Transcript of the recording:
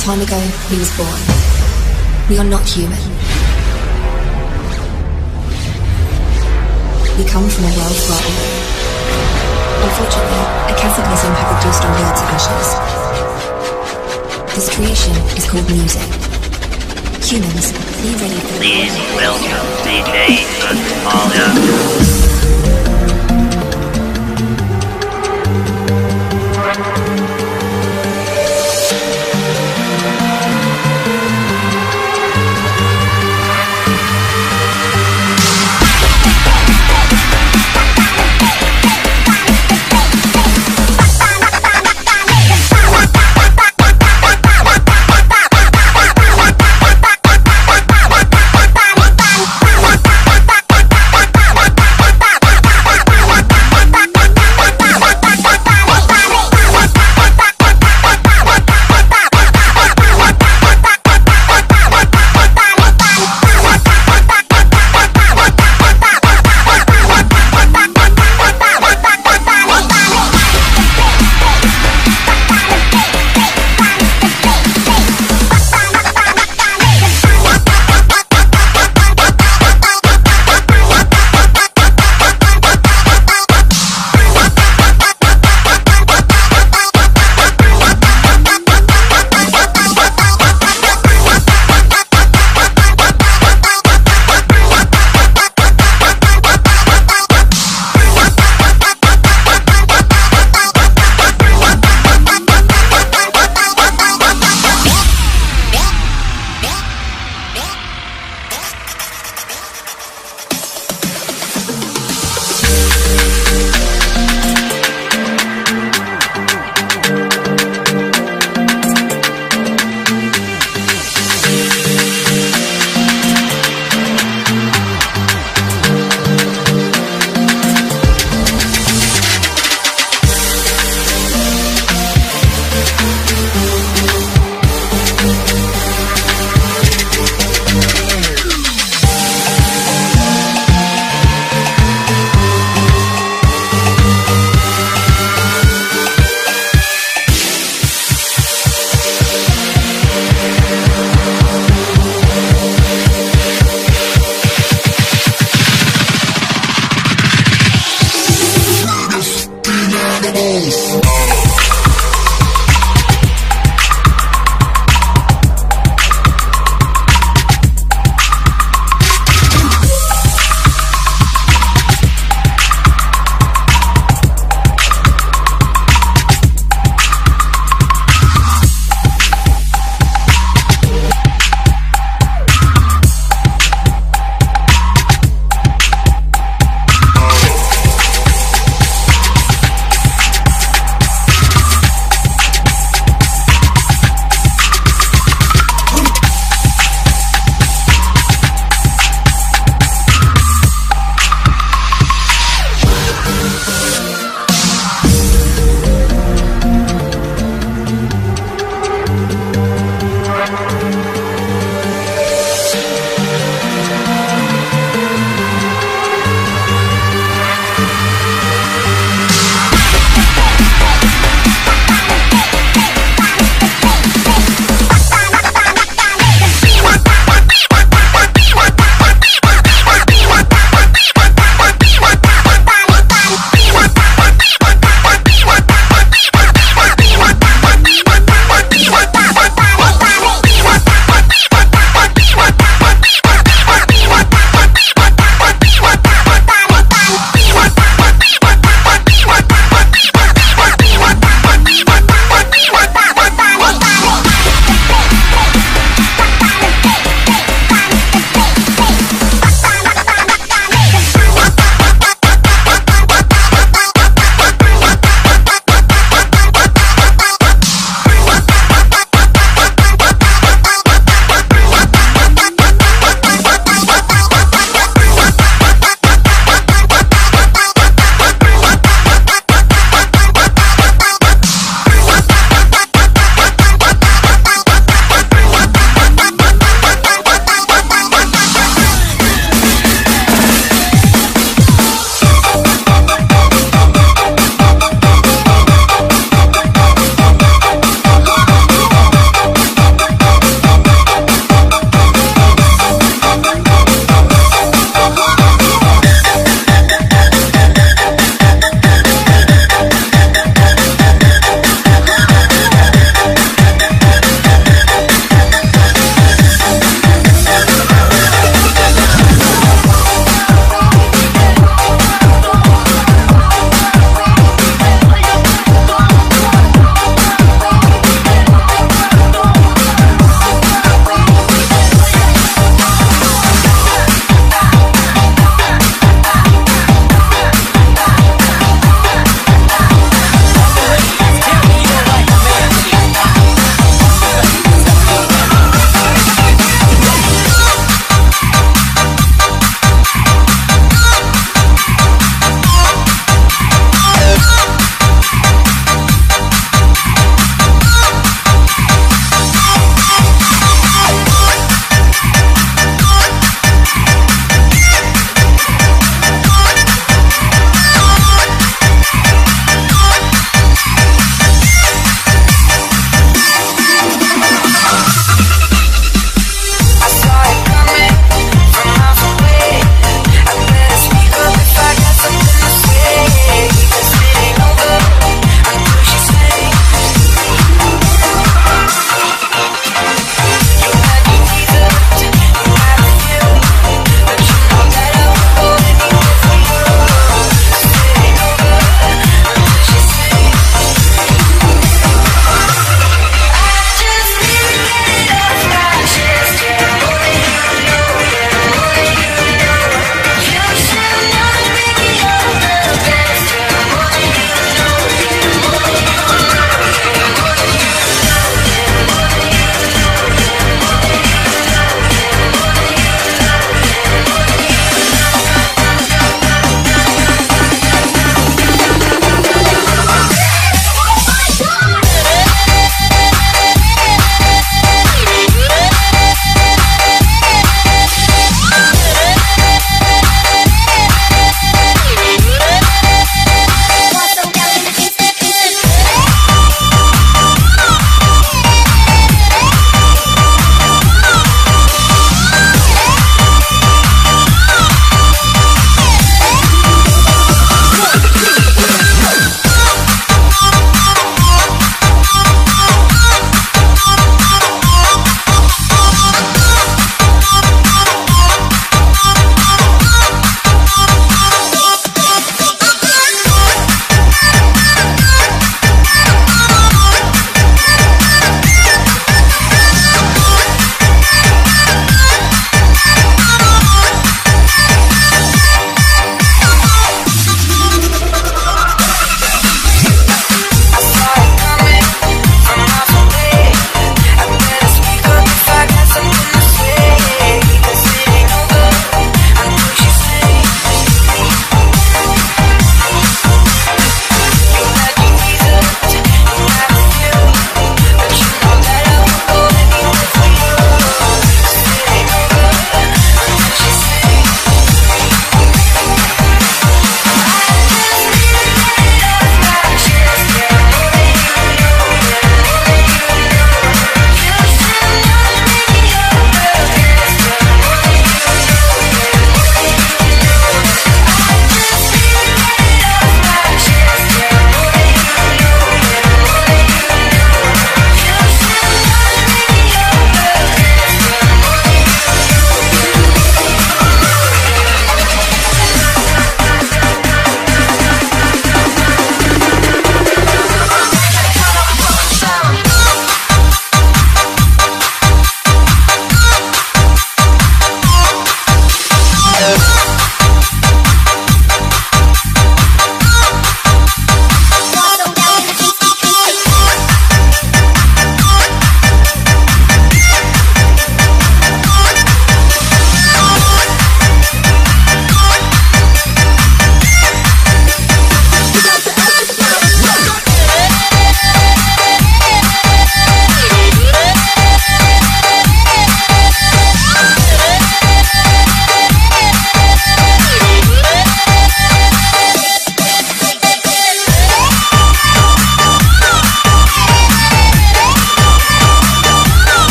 time ago, he was born. We are not human. We come from a world far away. Unfortunately, a cataclysm had reduced our world to ashes. This creation is called music. Humans, be ready for Please welcome DJ Football